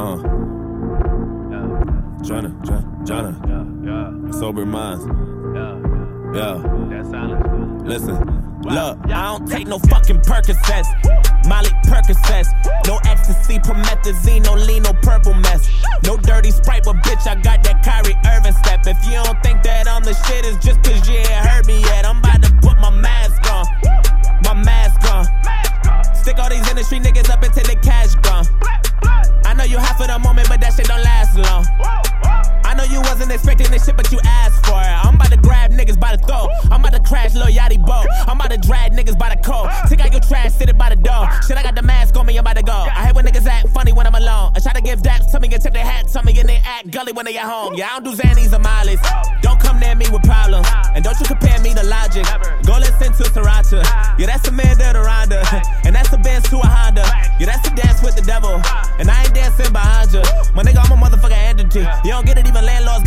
Uh. Joyner, Joyner, Joyner. Sober minds. Yeah. Listen. Look, I don't take no fucking Percocets. Molly Percocets. No ecstasy, promethazine, no lean, no purple mess. No dirty sprite, but bitch, I got that Kyrie Irving step. If you don't think that I'm the shit, it's just cause you wasn't expecting this shit, but you asked for it. I'm about to grab niggas by the throat. I'm about to crash Lil Yachty boat. I'm about to drag niggas by the coat. Take out your trash, sit it by the door. Shit, I got the mask on me, I'm about to go. I hate when niggas act funny when I'm alone. I try to give daps to me and tip their hats on me and they act gully when they at home. Yeah, I don't do Xannies or Molly's. Don't come near me with problems. And don't you compare me to Logic. Go listen to Sriracha. Yeah, that's Amanda to Rhonda. And that's the Benz to a Honda. Yeah, that's the dance with the devil. And I ain't dancing behind you. My nigga, I'm a motherfucking entity. You don't get it, even landlords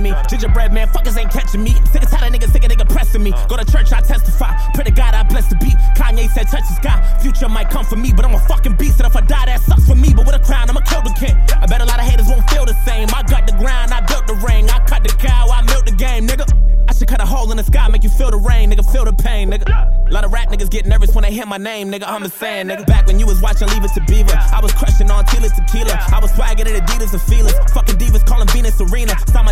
me. Gingerbread man, fuckers ain't catching me. Sick of tired of niggas, sick of nigga pressing me. Go to church, I testify. Pray to God, I bless the beat. Kanye said, touch the sky. Future might come for me, but I'm a fucking beast. And if I die, that sucks for me. But with a crown, I'ma kill the king. I bet a lot of haters won't feel the same. I got the grind, I built the ring. I cut the cow, I milked the game, nigga. I should cut a hole in the sky, make you feel the rain, nigga. Feel the pain, nigga. A lot of rap niggas get nervous when they hear my name, nigga. I'm the same, nigga. Back when you was watching Leave It to Beaver, I was crushing on Tila Tequila. I was swagging at Adidas and feelers. Fucking divas calling Venus Serena. Saw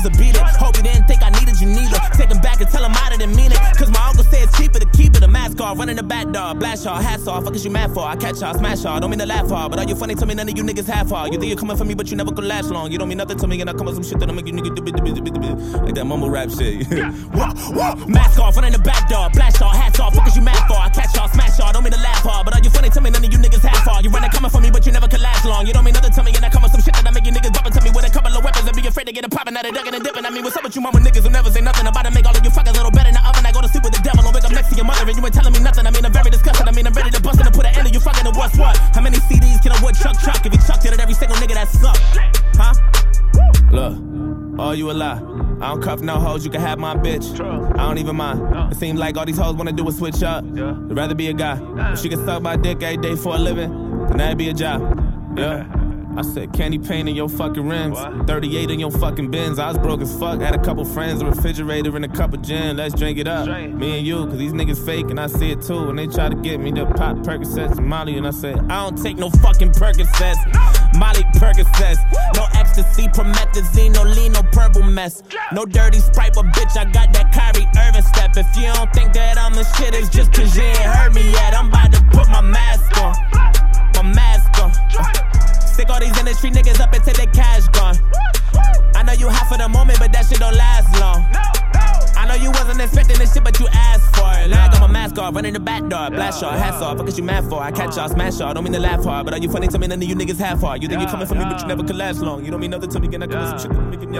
Caesar's a beat it. Hope he didn't think I needed you neither. Take him back and tell him I didn't mean it. Cause my uncle said it's cheaper to keep it. A mask off, running the back door. Blast y'all, hats off. Fuck is you mad for? I catch y'all, smash y'all. Don't mean to laugh hard, but are you funny to me? None of you niggas half hard. You think you're coming for me, but you never could last long. You don't mean nothing to me, and I come with some shit that'll make you niggas do like that mumble rap shit. Mask off, running the back door. Blast y'all, hats off. Fuck is you mad for? I catch y'all, smash y'all. Don't mean to laugh hard, but are you funny with niggas who never say nothing about to make all of you fuckers a little better in the oven? I go to sleep with the devil and wake up next to your mother, and you ain't telling me nothing. I mean, I'm very disgusted. I mean, I'm ready to bust and put an end to you fucking and what's what? How many CDs can a wood chuck chuck if he chucked it at every single nigga that sucked? Huh? Look, all you a lie. I don't cuff no hoes, you can have my bitch. I don't even mind. It seems like all these hoes wanna do is switch up. They'd rather be a guy. She can suck my dick every day for a living, then that'd be a job. Yeah. I said candy paint in your fucking rims. 38 in your fucking bins. I was broke as fuck. Had a couple friends, a refrigerator, and a cup of gin. Let's drink it up. Me and you, cause these niggas fake and I see it too. And they try to get me to pop Percocets and Molly. And I said, I don't take no fucking Percocets. Molly Percocets. No ecstasy, promethazine, no lean, no purple mess. No dirty sprite, but bitch, I got that Kyrie Irving step. If you don't think that I'm the shit, it's just cause you ain't heard me yet. I'm about to put my mask on. My mask on. Stick all these industry niggas up until the cash gone. I know you hot for the moment, but that shit don't last long. I know you wasn't expecting this shit, but you asked for it. Now I got my mask off, running the back door. Blast y'all, hats off. Fuck is you mad for? I catch y'all, smash y'all. Don't mean to laugh hard, but are you funny to me? None of you niggas half hard. You think you're coming for me, but you never could last long. You don't mean nothing to me, can I come with some shit that make you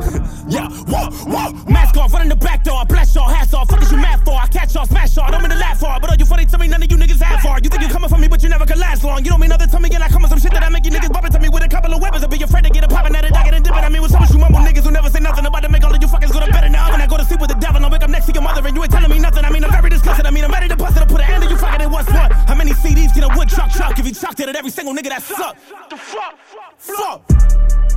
Yeah, whoa, whoa, mask off, running the back door, blast y'all, hats off, fuck is you mad for? I catch y'all, smash CDs get a wood chuck truck. if he chucked it at every single nigga that sucked? Fuck. Fuck.